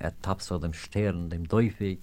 er tapst vor dem Stern, dem Teufel,